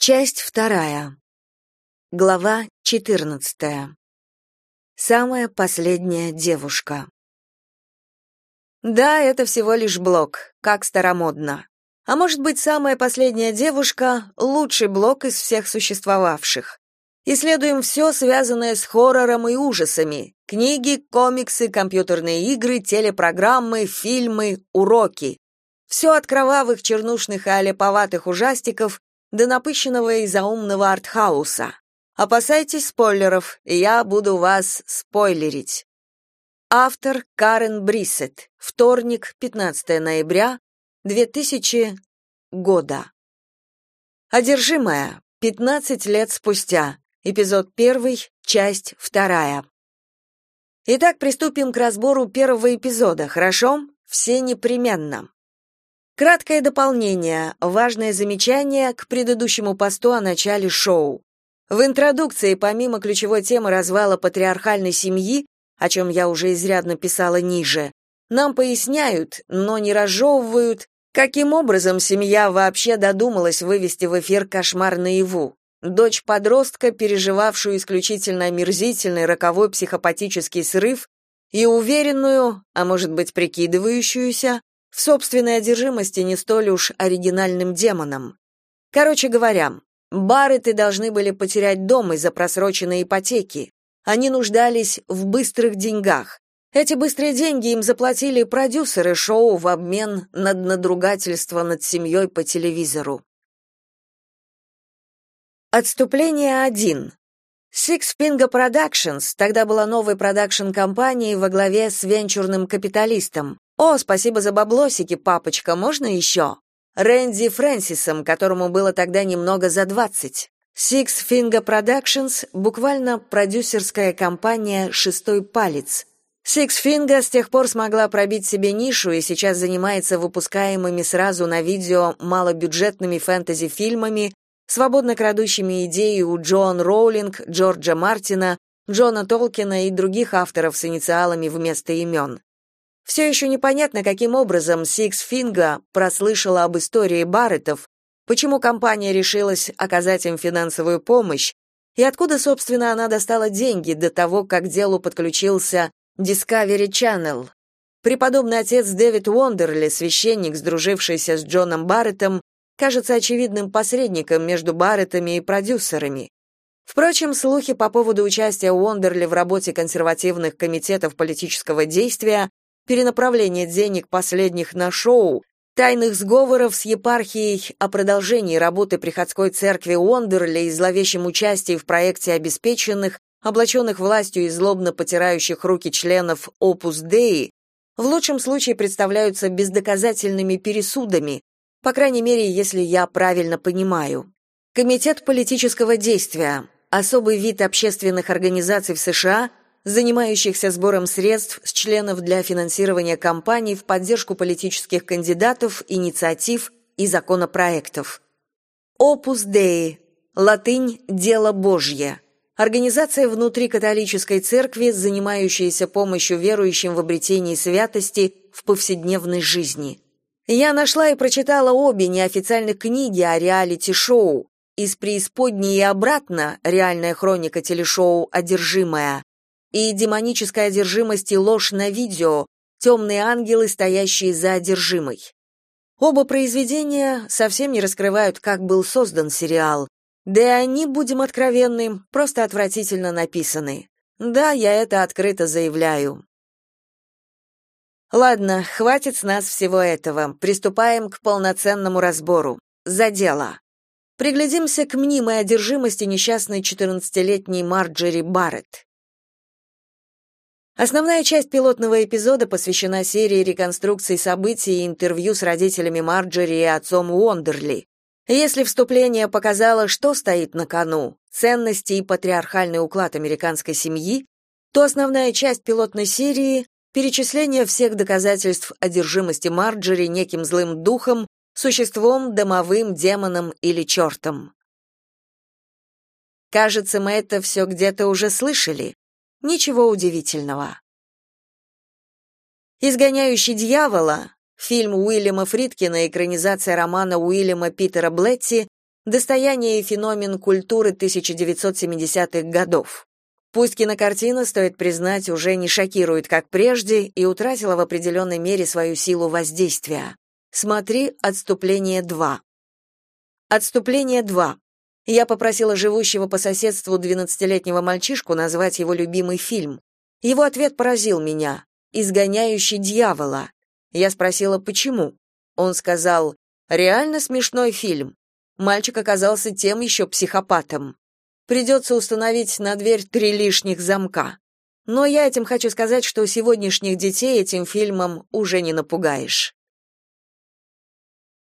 Часть вторая. Глава 14. Самая последняя девушка. Да, это всего лишь блок, как старомодно. А может быть, самая последняя девушка — лучший блок из всех существовавших. Исследуем все, связанное с хоррором и ужасами. Книги, комиксы, компьютерные игры, телепрограммы, фильмы, уроки. Все от кровавых, чернушных и аляповатых ужастиков до напыщенного и заумного артхауса. Опасайтесь спойлеров, я буду вас спойлерить. Автор Карен Бриссет. Вторник, 15 ноября 2000 года. Одержимая. 15 лет спустя. Эпизод 1, часть 2. Итак, приступим к разбору первого эпизода, хорошо? Все непременно. Краткое дополнение, важное замечание к предыдущему посту о начале шоу. В интродукции, помимо ключевой темы развала патриархальной семьи, о чем я уже изрядно писала ниже, нам поясняют, но не разжевывают, каким образом семья вообще додумалась вывести в эфир кошмар наяву. Дочь подростка, переживавшую исключительно омерзительный роковой психопатический срыв, и уверенную, а может быть прикидывающуюся, в собственной одержимости не столь уж оригинальным демоном. Короче говоря, Барретты должны были потерять дом из-за просроченной ипотеки. Они нуждались в быстрых деньгах. Эти быстрые деньги им заплатили продюсеры шоу в обмен на надругательство над семьей по телевизору. Отступление 1. Six Finger Productions тогда была новой продакшн-компанией во главе с венчурным капиталистом, «О, спасибо за баблосики, папочка, можно еще?» Рэнди Фрэнсисом, которому было тогда немного за двадцать. Six Finger Productions — буквально продюсерская компания «Шестой палец». Six Finger с тех пор смогла пробить себе нишу и сейчас занимается выпускаемыми сразу на видео малобюджетными фэнтези-фильмами, свободно крадущими идеи у Джоан Роулинг, Джорджа Мартина, Джона Толкина и других авторов с инициалами вместо имен. Все еще непонятно, каким образом Сикс Финга прослышала об истории Барреттов, почему компания решилась оказать им финансовую помощь, и откуда, собственно, она достала деньги до того, как делу подключился Discovery Channel. Преподобный отец Дэвид Уондерли, священник, сдружившийся с Джоном Барреттом, кажется очевидным посредником между Барреттами и продюсерами. Впрочем, слухи по поводу участия Уондерли в работе консервативных комитетов политического действия перенаправление денег последних на шоу, тайных сговоров с епархией о продолжении работы приходской церкви Уондерли и зловещем участии в проекте обеспеченных, облаченных властью и злобно потирающих руки членов Opus Dei, в лучшем случае представляются бездоказательными пересудами, по крайней мере, если я правильно понимаю. Комитет политического действия – особый вид общественных организаций в США – занимающихся сбором средств с членов для финансирования кампаний в поддержку политических кандидатов, инициатив и законопроектов. Opus Dei, латынь «Дело Божье», организация внутри католической церкви, занимающаяся помощью верующим в обретении святости в повседневной жизни. Я нашла и прочитала обе неофициальных книги о реалити-шоу «Из преисподней и обратно. Реальная хроника телешоу «Одержимая» и демоническая одержимость и ложь на видео, темные ангелы, стоящие за одержимой. Оба произведения совсем не раскрывают, как был создан сериал, да и они, будем откровенны, просто отвратительно написаны. Да, я это открыто заявляю. Ладно, хватит с нас всего этого. Приступаем к полноценному разбору. За дело. Приглядимся к мнимой одержимости несчастной 14-летней Марджери Барретт. Основная часть пилотного эпизода посвящена серии реконструкций событий и интервью с родителями Марджери и отцом Уондерли. Если вступление показало, что стоит на кону, ценности и патриархальный уклад американской семьи, то основная часть пилотной серии — перечисление всех доказательств одержимости Марджери неким злым духом, существом, домовым, демоном или чертом. Кажется, мы это все где-то уже слышали. Ничего удивительного. «Изгоняющий дьявола» фильм Уильяма Фридкина, экранизация романа Уильяма Питера Блетти, достояние и феномен культуры 1970-х годов. Пусть кинокартина, стоит признать, уже не шокирует, как прежде, и утратила в определенной мере свою силу воздействия. Смотри «Отступление 2». «Отступление 2». Я попросила живущего по соседству 12-летнего мальчишку назвать его любимый фильм. Его ответ поразил меня. «Изгоняющий дьявола». Я спросила, почему. Он сказал, «Реально смешной фильм». Мальчик оказался тем еще психопатом. Придется установить на дверь три лишних замка. Но я этим хочу сказать, что сегодняшних детей этим фильмом уже не напугаешь.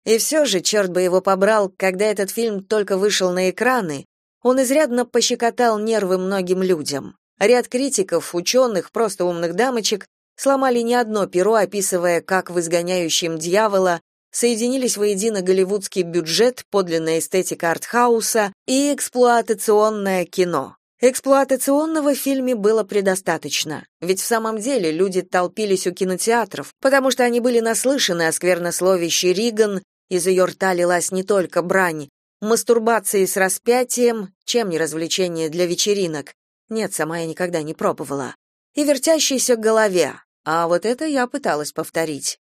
И все же, черт бы его побрал, когда этот фильм только вышел на экраны, он изрядно пощекотал нервы многим людям. Ряд критиков, ученых, просто умных дамочек сломали не одно перо, описывая, как в «Изгоняющем дьявола» соединились воедино голливудский бюджет, подлинная эстетика артхауса и эксплуатационное кино. Эксплуатационного в фильме было предостаточно, ведь в самом деле люди толпились у кинотеатров, потому что они были наслышаны о сквернословище Риган, из ее рта лилась не только брань, мастурбации с распятием, чем не развлечение для вечеринок, нет, сама я никогда не пробовала, и вертящейся голове, а вот это я пыталась повторить.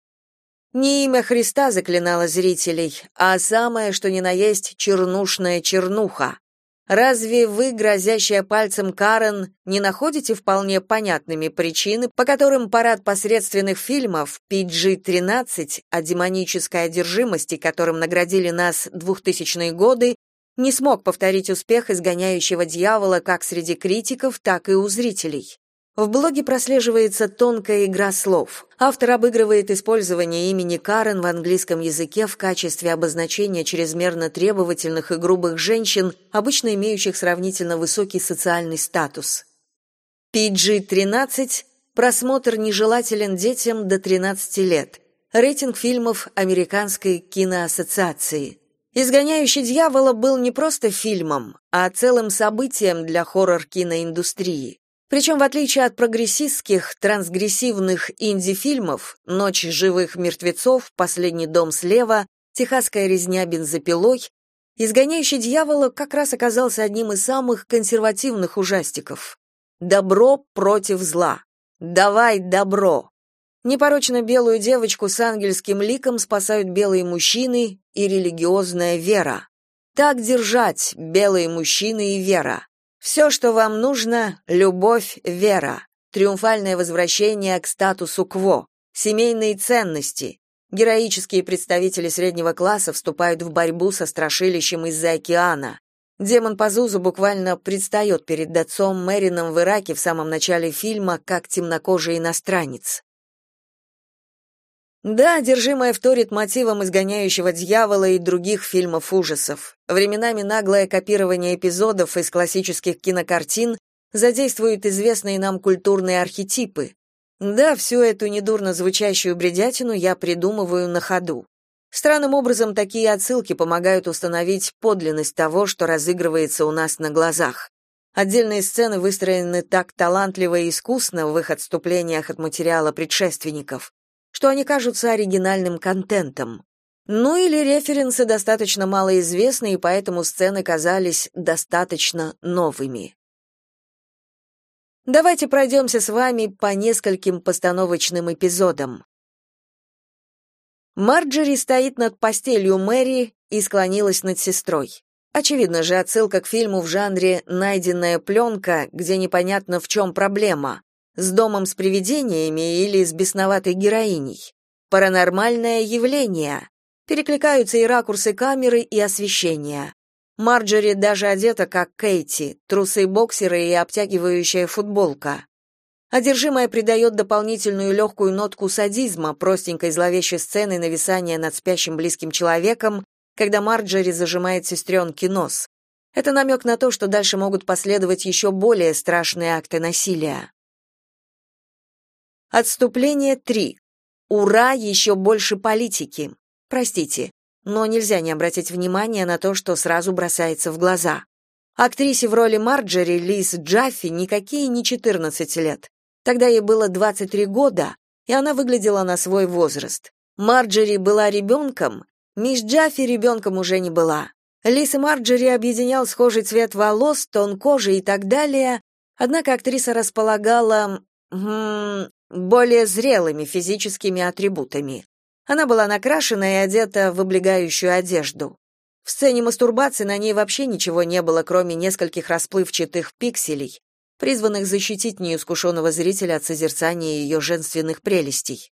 Не имя Христа заклинало зрителей, а самое, что ни на есть, чернушная чернуха. Разве вы, грозящая пальцем Карен, не находите вполне понятными причины, по которым парад посредственных фильмов PG-13 о демонической одержимости, которым наградили нас 2000-е годы, не смог повторить успех изгоняющего дьявола как среди критиков, так и у зрителей? В блоге прослеживается тонкая игра слов. Автор обыгрывает использование имени Карен в английском языке в качестве обозначения чрезмерно требовательных и грубых женщин, обычно имеющих сравнительно высокий социальный статус. PG-13 просмотр нежелателен детям до 13 лет. Рейтинг фильмов Американской киноассоциации. «Изгоняющий дьявола» был не просто фильмом, а целым событием для хоррор-киноиндустрии. Причем, в отличие от прогрессистских, трансгрессивных инди-фильмов «Ночь живых мертвецов», «Последний дом слева», «Техасская резня бензопилой», «Изгоняющий дьявола» как раз оказался одним из самых консервативных ужастиков. Добро против зла. Давай добро. Непорочно белую девочку с ангельским ликом спасают белые мужчины и религиозная вера. Так держать, белые мужчины и вера. Все, что вам нужно — любовь, вера, триумфальное возвращение к статусу кво, семейные ценности. Героические представители среднего класса вступают в борьбу со страшилищем из-за океана. Демон Пазузу буквально предстает перед отцом Мэрином в Ираке в самом начале фильма как темнокожий иностранец. Да, одержимая вторит мотивом изгоняющего дьявола и других фильмов ужасов. Временами наглое копирование эпизодов из классических кинокартин задействует известные нам культурные архетипы. Да, всю эту недурно звучащую бредятину я придумываю на ходу. Странным образом такие отсылки помогают установить подлинность того, что разыгрывается у нас на глазах. Отдельные сцены выстроены так талантливо и искусно в их отступлениях от материала предшественников, что они кажутся оригинальным контентом. Ну или референсы достаточно малоизвестны, и поэтому сцены казались достаточно новыми. Давайте пройдемся с вами по нескольким постановочным эпизодам. Марджери стоит над постелью Мэри и склонилась над сестрой. Очевидно же, отсылка к фильму в жанре «найденная пленка», где непонятно, в чем проблема с домом с привидениями или с бесноватой героиней. Паранормальное явление. Перекликаются и ракурсы камеры, и освещения. Марджори даже одета как Кейти, трусы-боксеры и обтягивающая футболка. Одержимая придает дополнительную легкую нотку садизма простенькой зловещей сцены нависания над спящим близким человеком, когда Марджори зажимает сестренке нос. Это намек на то, что дальше могут последовать еще более страшные акты насилия. Отступление 3. Ура, еще больше политики. Простите, но нельзя не обратить внимания на то, что сразу бросается в глаза. Актрисе в роли Марджери Лиз Джаффи никакие не 14 лет. Тогда ей было 23 года, и она выглядела на свой возраст. Марджери была ребенком, мисс Джаффи ребенком уже не была. Лис и Марджери объединял схожий цвет волос, тон кожи и так далее, однако актриса располагала м более зрелыми физическими атрибутами. Она была накрашена и одета в облегающую одежду. В сцене мастурбации на ней вообще ничего не было, кроме нескольких расплывчатых пикселей, призванных защитить неискушенного зрителя от созерцания ее женственных прелестей.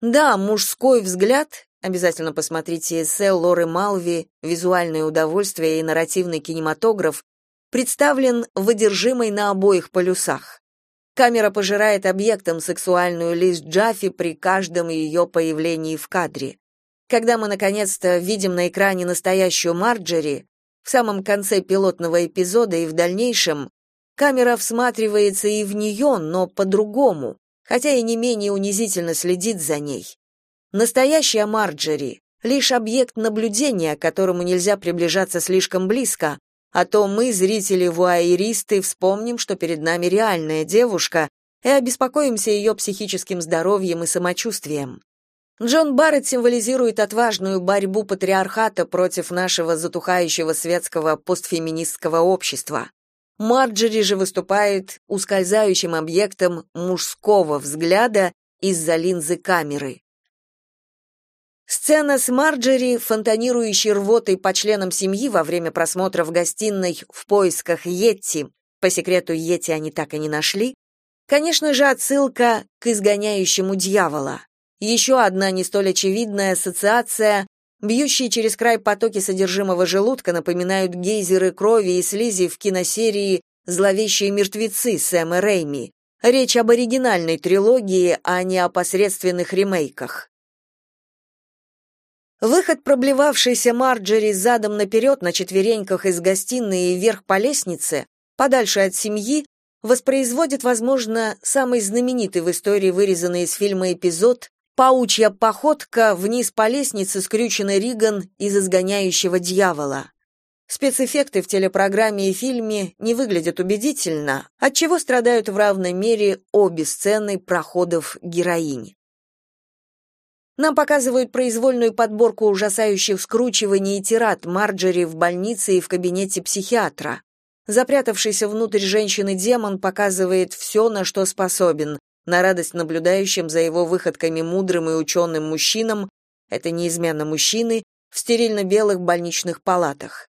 Да, мужской взгляд, обязательно посмотрите эссе Лоры Малви «Визуальное удовольствие и нарративный кинематограф», представлен выдержимой на обоих полюсах. Камера пожирает объектом сексуальную Лиз Джаффи при каждом ее появлении в кадре. Когда мы наконец-то видим на экране настоящую Марджери, в самом конце пилотного эпизода и в дальнейшем, камера всматривается и в нее, но по-другому, хотя и не менее унизительно следит за ней. Настоящая Марджери — лишь объект наблюдения, к которому нельзя приближаться слишком близко, а то мы, зрители-вуайеристы, вспомним, что перед нами реальная девушка, и обеспокоимся ее психическим здоровьем и самочувствием. Джон Барретт символизирует отважную борьбу патриархата против нашего затухающего светского постфеминистского общества. Марджери же выступает ускользающим объектом мужского взгляда из-за линзы камеры. Сцена с Марджери, фонтанирующей рвотой по членам семьи во время просмотра в гостиной в поисках Йетти, по секрету Йетти они так и не нашли, конечно же, отсылка к изгоняющему дьявола. Еще одна не столь очевидная ассоциация Бьющие через край потоки содержимого желудка напоминают гейзеры крови и слизи в киносерии «Зловещие мертвецы» Сэма Рэйми. Речь об оригинальной трилогии, а не о посредственных ремейках. Выход проблевавшейся Марджери задом наперед на четвереньках из гостиной и вверх по лестнице, подальше от семьи, воспроизводит, возможно, самый знаменитый в истории вырезанный из фильма эпизод Паучья походка вниз по лестнице, скрюченный Риган из изгоняющего дьявола. Спецэффекты в телепрограмме и фильме не выглядят убедительно, отчего страдают в равной мере обе сцены проходов героинь. Нам показывают произвольную подборку ужасающих скручиваний и тират Марджери в больнице и в кабинете психиатра. Запрятавшийся внутрь женщины демон показывает все, на что способен, на радость наблюдающим за его выходками мудрым и ученым мужчинам, это неизменно мужчины, в стерильно-белых больничных палатах.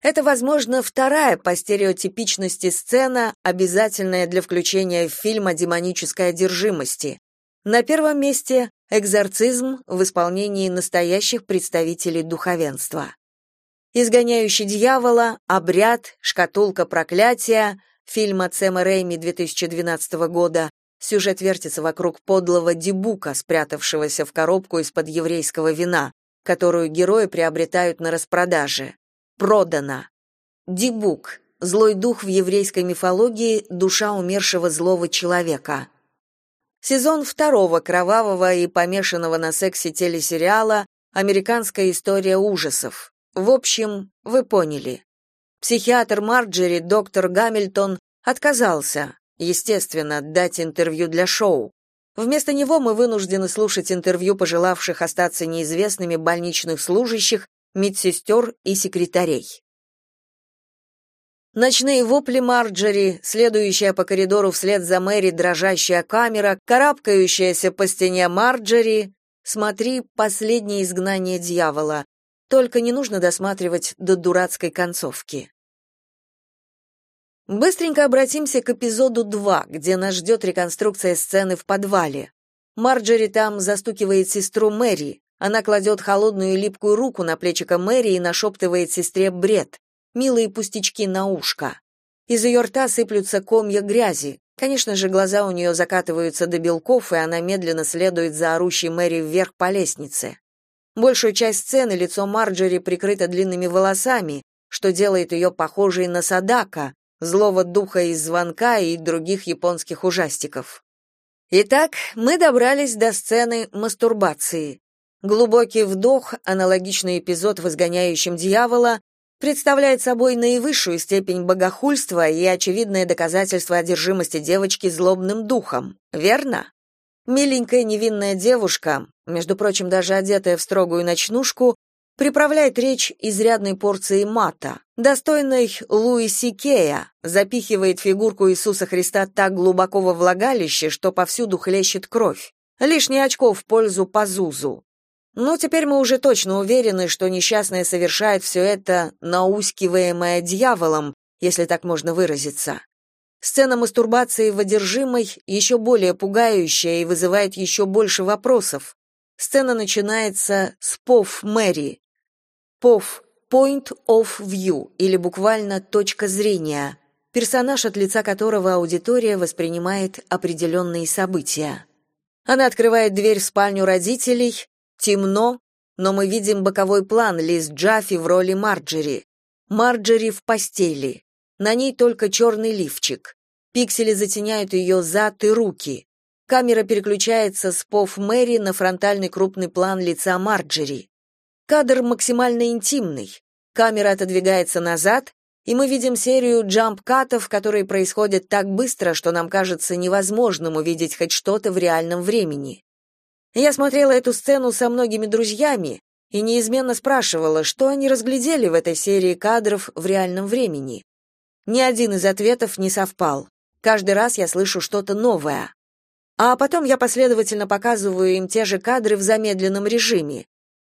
Это, возможно, вторая по стереотипичности сцена, обязательная для включения в фильм о демонической одержимости. На первом месте экзорцизм в исполнении настоящих представителей духовенства. Изгоняющий дьявола, обряд, шкатулка проклятия, фильм от Сэма Рэйми 2012 года, Сюжет вертится вокруг подлого дебука, спрятавшегося в коробку из-под еврейского вина, которую герои приобретают на распродаже. Продано. Дебук — злой дух в еврейской мифологии, душа умершего злого человека. Сезон второго кровавого и помешанного на сексе телесериала «Американская история ужасов». В общем, вы поняли. Психиатр Марджери, доктор Гамильтон, отказался, естественно, дать интервью для шоу. Вместо него мы вынуждены слушать интервью пожелавших остаться неизвестными больничных служащих, медсестер и секретарей. Ночные вопли Марджери, следующая по коридору вслед за Мэри дрожащая камера, карабкающаяся по стене Марджери. Смотри «Последнее изгнание дьявола». Только не нужно досматривать до дурацкой концовки. Быстренько обратимся к эпизоду 2, где нас ждет реконструкция сцены в подвале. Марджери там застукивает сестру Мэри. Она кладет холодную липкую руку на плечико Мэри и нашептывает сестре бред. Милые пустячки на ушко. Из ее рта сыплются комья грязи. Конечно же, глаза у нее закатываются до белков, и она медленно следует за орущей Мэри вверх по лестнице. Большую часть сцены лицо Марджери прикрыто длинными волосами, что делает ее похожей на Садака, злого духа из звонка и других японских ужастиков. Итак, мы добрались до сцены мастурбации. Глубокий вдох, аналогичный эпизод в изгоняющем дьявола, представляет собой наивысшую степень богохульства и очевидное доказательство одержимости девочки злобным духом, верно? Миленькая невинная девушка, между прочим, даже одетая в строгую ночнушку, приправляет речь изрядной порцией мата, достойной Луи Сикея, запихивает фигурку Иисуса Христа так глубоко во влагалище, что повсюду хлещет кровь. Лишние очко в пользу Пазузу. Но теперь мы уже точно уверены, что несчастная совершает все это, наускиваемое дьяволом, если так можно выразиться. Сцена мастурбации в одержимой еще более пугающая и вызывает еще больше вопросов. Сцена начинается с пов Мэри. Пов — point of view, или буквально точка зрения, персонаж, от лица которого аудитория воспринимает определенные события. Она открывает дверь в спальню родителей, Темно, но мы видим боковой план Лиз Джаффи в роли Марджери. Марджери в постели. На ней только черный лифчик. Пиксели затеняют ее зад и руки. Камера переключается с пов Мэри на фронтальный крупный план лица Марджери. Кадр максимально интимный. Камера отодвигается назад, и мы видим серию джамп-катов, которые происходят так быстро, что нам кажется невозможным увидеть хоть что-то в реальном времени. Я смотрела эту сцену со многими друзьями и неизменно спрашивала, что они разглядели в этой серии кадров в реальном времени. Ни один из ответов не совпал. Каждый раз я слышу что-то новое. А потом я последовательно показываю им те же кадры в замедленном режиме.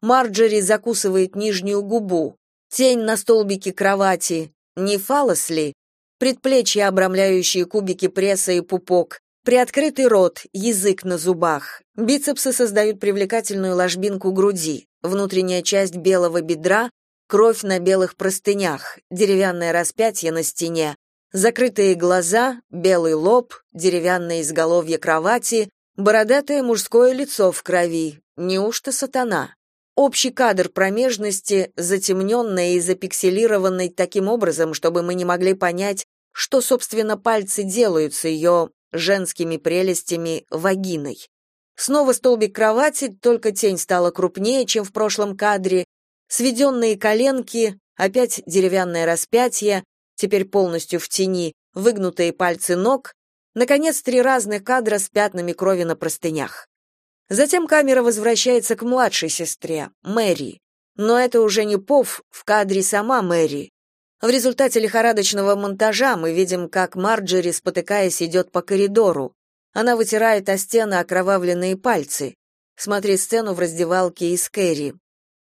Марджери закусывает нижнюю губу, тень на столбике кровати, не фалос ли, предплечья, обрамляющие кубики пресса и пупок, Приоткрытый рот, язык на зубах. Бицепсы создают привлекательную ложбинку груди, внутренняя часть белого бедра, кровь на белых простынях, деревянное распятие на стене, закрытые глаза, белый лоб, деревянное изголовье кровати, бородатое мужское лицо в крови. Неужто сатана? Общий кадр промежности, затемненный и запикселированный таким образом, чтобы мы не могли понять, что, собственно, пальцы делают с ее женскими прелестями вагиной. Снова столбик кровати, только тень стала крупнее, чем в прошлом кадре, сведенные коленки, опять деревянное распятие, теперь полностью в тени, выгнутые пальцы ног, наконец, три разных кадра с пятнами крови на простынях. Затем камера возвращается к младшей сестре, Мэри. Но это уже не Пов, в кадре сама Мэри. В результате лихорадочного монтажа мы видим, как Марджери, спотыкаясь, идет по коридору. Она вытирает о стены окровавленные пальцы. Смотри сцену в раздевалке из Кэрри.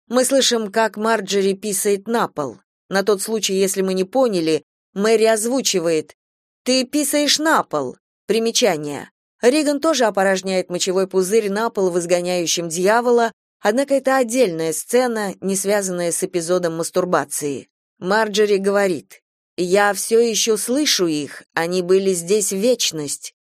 Мы слышим, как Марджери писает на пол. На тот случай, если мы не поняли, Мэри озвучивает «Ты писаешь на пол». Примечание. Риган тоже опорожняет мочевой пузырь на пол в изгоняющем дьявола, однако это отдельная сцена, не связанная с эпизодом мастурбации. Марджери говорит, «Я все еще слышу их, они были здесь вечность».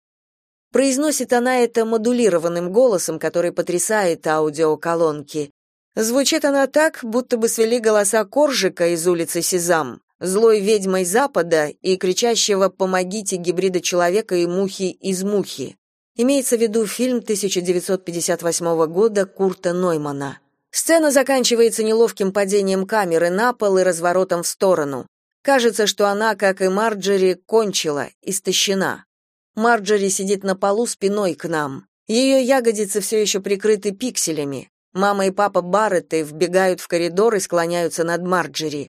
Произносит она это модулированным голосом, который потрясает аудиоколонки. Звучит она так, будто бы свели голоса Коржика из улицы Сезам, злой ведьмой Запада и кричащего «Помогите!» гибрида человека и мухи из мухи. Имеется в виду фильм 1958 года Курта Ноймана. Сцена заканчивается неловким падением камеры на пол и разворотом в сторону. Кажется, что она, как и Марджери, кончила, истощена. Марджери сидит на полу спиной к нам. Ее ягодицы все еще прикрыты пикселями. Мама и папа Барретты вбегают в коридор и склоняются над Марджери.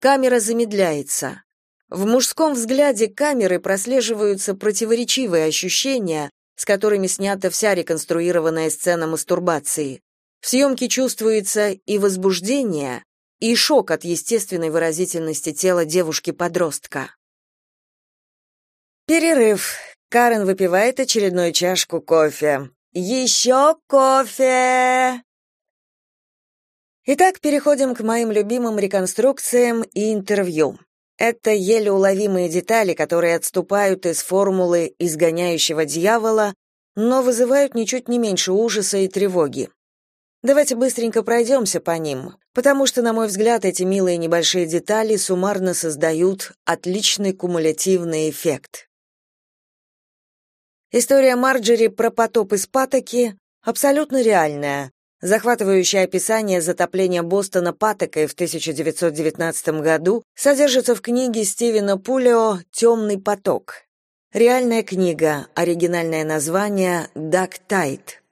Камера замедляется. В мужском взгляде камеры прослеживаются противоречивые ощущения, с которыми снята вся реконструированная сцена мастурбации. В съемке чувствуется и возбуждение, и шок от естественной выразительности тела девушки-подростка. Перерыв. Карен выпивает очередную чашку кофе. «Еще кофе!» Итак, переходим к моим любимым реконструкциям и интервью. Это еле уловимые детали, которые отступают из формулы изгоняющего дьявола, но вызывают ничуть не меньше ужаса и тревоги. Давайте быстренько пройдемся по ним, потому что, на мой взгляд, эти милые небольшие детали суммарно создают отличный кумулятивный эффект. История Марджери про потоп из Патоки абсолютно реальная. Захватывающее описание затопления Бостона Патокой в 1919 году содержится в книге Стивена Пулео «Темный поток». Реальная книга, оригинальное название «Дак Тайт».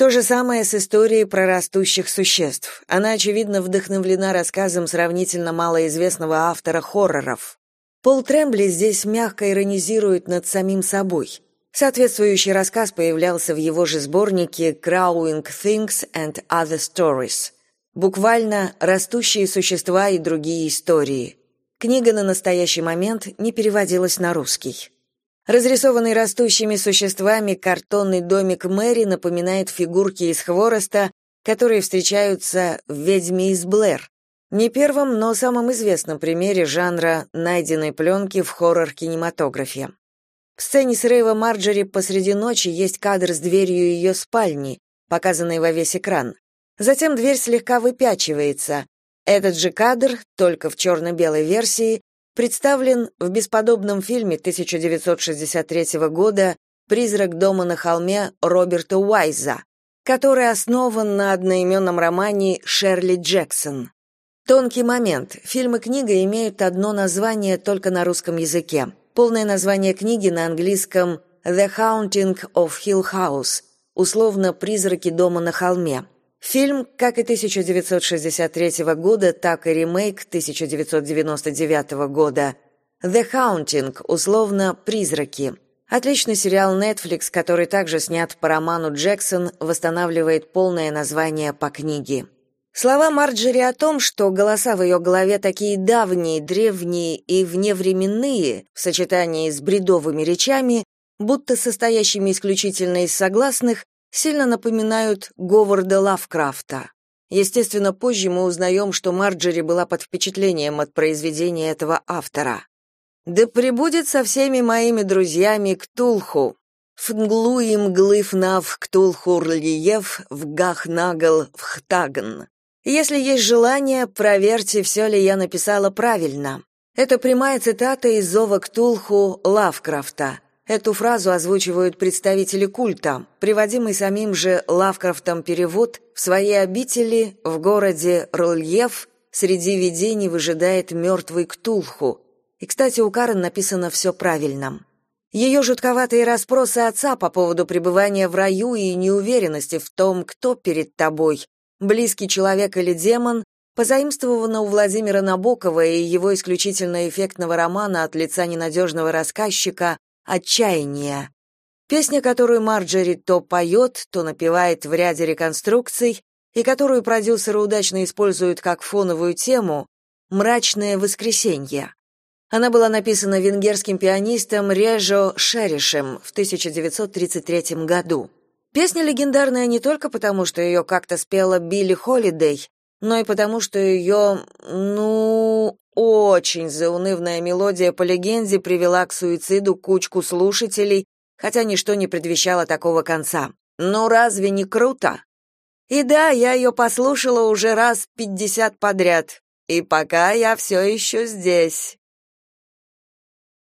То же самое с историей про растущих существ. Она, очевидно, вдохновлена рассказом сравнительно малоизвестного автора хорроров. Пол Трембли здесь мягко иронизирует над самим собой. Соответствующий рассказ появлялся в его же сборнике «Growing Things and Other Stories». Буквально «Растущие существа и другие истории». Книга на настоящий момент не переводилась на русский. Разрисованный растущими существами картонный домик Мэри напоминает фигурки из хвороста, которые встречаются в «Ведьме из Блэр», не первом, но самом известном примере жанра найденной пленки в хоррор-кинематографе. В сцене срыва Марджери посреди ночи есть кадр с дверью ее спальни, показанный во весь экран. Затем дверь слегка выпячивается. Этот же кадр, только в черно-белой версии, представлен в бесподобном фильме 1963 года «Призрак дома на холме» Роберта Уайза, который основан на одноименном романе Шерли Джексон. Тонкий момент. Фильм и книга имеют одно название только на русском языке. Полное название книги на английском «The Haunting of Hill House», условно «Призраки дома на холме». Фильм, как и 1963 года, так и ремейк 1999 года «The Haunting», условно «Призраки». Отличный сериал Netflix, который также снят по роману Джексон, восстанавливает полное название по книге. Слова Марджери о том, что голоса в ее голове такие давние, древние и вневременные, в сочетании с бредовыми речами, будто состоящими исключительно из согласных, сильно напоминают Говарда Лавкрафта. Естественно, позже мы узнаем, что Марджери была под впечатлением от произведения этого автора. «Да пребудет со всеми моими друзьями Ктулху, Фнглу им глыв нав Ктулху рлиев, в гах нагл в хтагн». Если есть желание, проверьте, все ли я написала правильно. Это прямая цитата из «Зова Ктулху» Лавкрафта. Эту фразу озвучивают представители культа, приводимый самим же Лавкрафтом перевод в своей обители в городе Рольеф среди видений выжидает мертвый Ктулху. И, кстати, у Карен написано все правильно. Ее жутковатые расспросы отца по поводу пребывания в раю и неуверенности в том, кто перед тобой, близкий человек или демон, позаимствовано у Владимира Набокова и его исключительно эффектного романа от лица ненадежного рассказчика «Отчаяние». Песня, которую Марджери то поет, то напевает в ряде реконструкций, и которую продюсеры удачно используют как фоновую тему «Мрачное воскресенье». Она была написана венгерским пианистом Режо Шеришем в 1933 году. Песня легендарная не только потому, что ее как-то спела Билли Холидей, но и потому, что ее, ну, очень заунывная мелодия по легенде привела к суициду кучку слушателей, хотя ничто не предвещало такого конца. Ну разве не круто? И да, я ее послушала уже раз пятьдесят подряд, и пока я все еще здесь.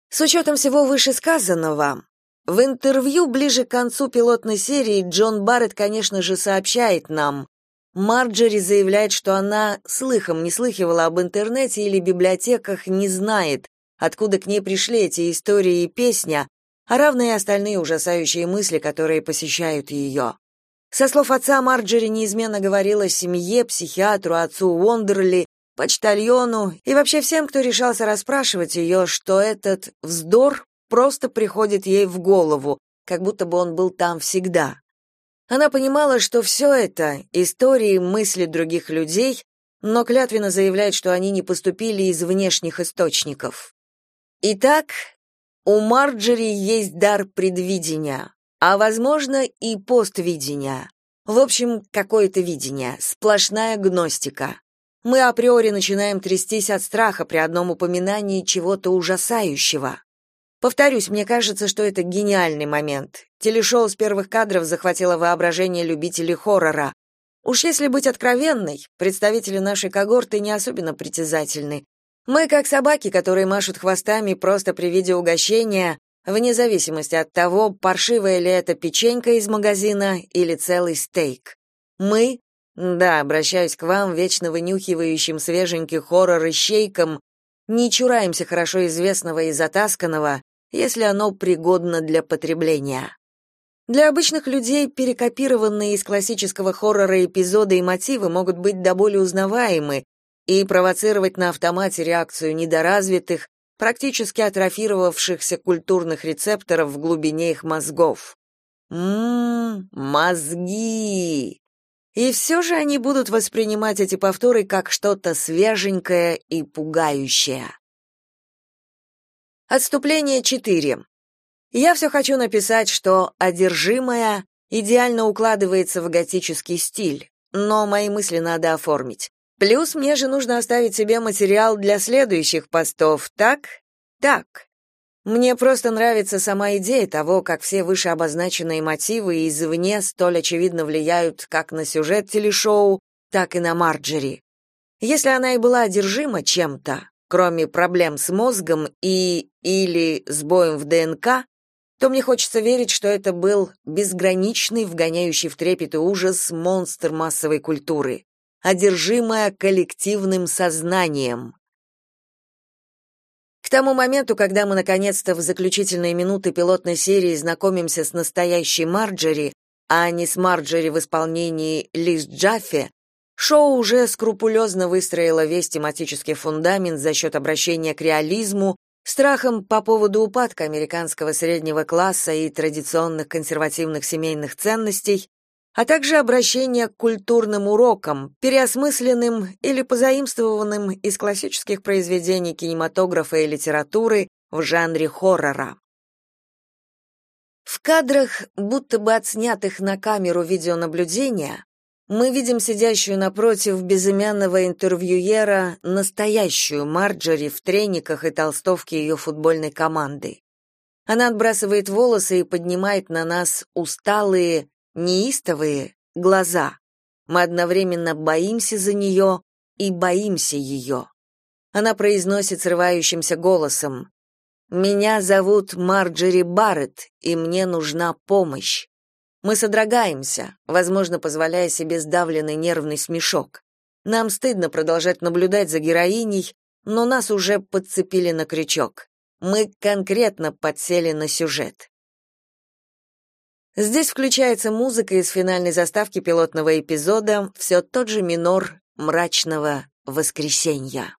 С учетом всего вышесказанного, в интервью ближе к концу пилотной серии Джон Барретт, конечно же, сообщает нам, Марджери заявляет, что она слыхом не слыхивала об интернете или библиотеках, не знает, откуда к ней пришли эти истории и песня, а равные остальные ужасающие мысли, которые посещают ее. Со слов отца Марджери неизменно говорила семье, психиатру, отцу Уондерли, почтальону и вообще всем, кто решался расспрашивать ее, что этот вздор просто приходит ей в голову, как будто бы он был там всегда. Она понимала, что все это — истории, мысли других людей, но клятвенно заявляет, что они не поступили из внешних источников. Итак, у Марджери есть дар предвидения, а, возможно, и поствидения. В общем, какое-то видение, сплошная гностика. Мы априори начинаем трястись от страха при одном упоминании чего-то ужасающего. Повторюсь, мне кажется, что это гениальный момент. Телешоу с первых кадров захватило воображение любителей хоррора. Уж если быть откровенной, представители нашей когорты не особенно притязательны. Мы как собаки, которые машут хвостами просто при виде угощения, вне зависимости от того, паршивая ли это печенька из магазина или целый стейк. Мы, да, обращаюсь к вам, вечно вынюхивающим свеженький хоррор и не чураемся хорошо известного и затасканного, если оно пригодно для потребления. Для обычных людей перекопированные из классического хоррора эпизоды и мотивы могут быть до боли узнаваемы и провоцировать на автомате реакцию недоразвитых, практически атрофировавшихся культурных рецепторов в глубине их мозгов. Ммм, мозги! И все же они будут воспринимать эти повторы как что-то свеженькое и пугающее. Отступление 4. Я все хочу написать, что «одержимая» идеально укладывается в готический стиль, но мои мысли надо оформить. Плюс мне же нужно оставить себе материал для следующих постов, так? Так. Мне просто нравится сама идея того, как все вышеобозначенные мотивы извне столь очевидно влияют как на сюжет телешоу, так и на Марджери. Если она и была одержима чем-то, кроме проблем с мозгом и или сбоем в ДНК, то мне хочется верить, что это был безграничный, вгоняющий в трепет и ужас монстр массовой культуры, одержимая коллективным сознанием. К тому моменту, когда мы наконец-то в заключительные минуты пилотной серии знакомимся с настоящей Марджери, а не с Марджери в исполнении Лиз Джаффе, шоу уже скрупулезно выстроило весь тематический фундамент за счет обращения к реализму, страхом по поводу упадка американского среднего класса и традиционных консервативных семейных ценностей, а также обращение к культурным урокам, переосмысленным или позаимствованным из классических произведений кинематографа и литературы в жанре хоррора. В кадрах, будто бы отснятых на камеру видеонаблюдения, мы видим сидящую напротив безымянного интервьюера настоящую Марджори в трениках и толстовке ее футбольной команды. Она отбрасывает волосы и поднимает на нас усталые, неистовые глаза. Мы одновременно боимся за нее и боимся ее. Она произносит срывающимся голосом: "Меня зовут Марджери Барретт, и мне нужна помощь". Мы содрогаемся, возможно, позволяя себе сдавленный нервный смешок. Нам стыдно продолжать наблюдать за героиней, но нас уже подцепили на крючок. Мы конкретно подсели на сюжет. Здесь включается музыка из финальной заставки пилотного эпизода, все тот же минор мрачного воскресенья.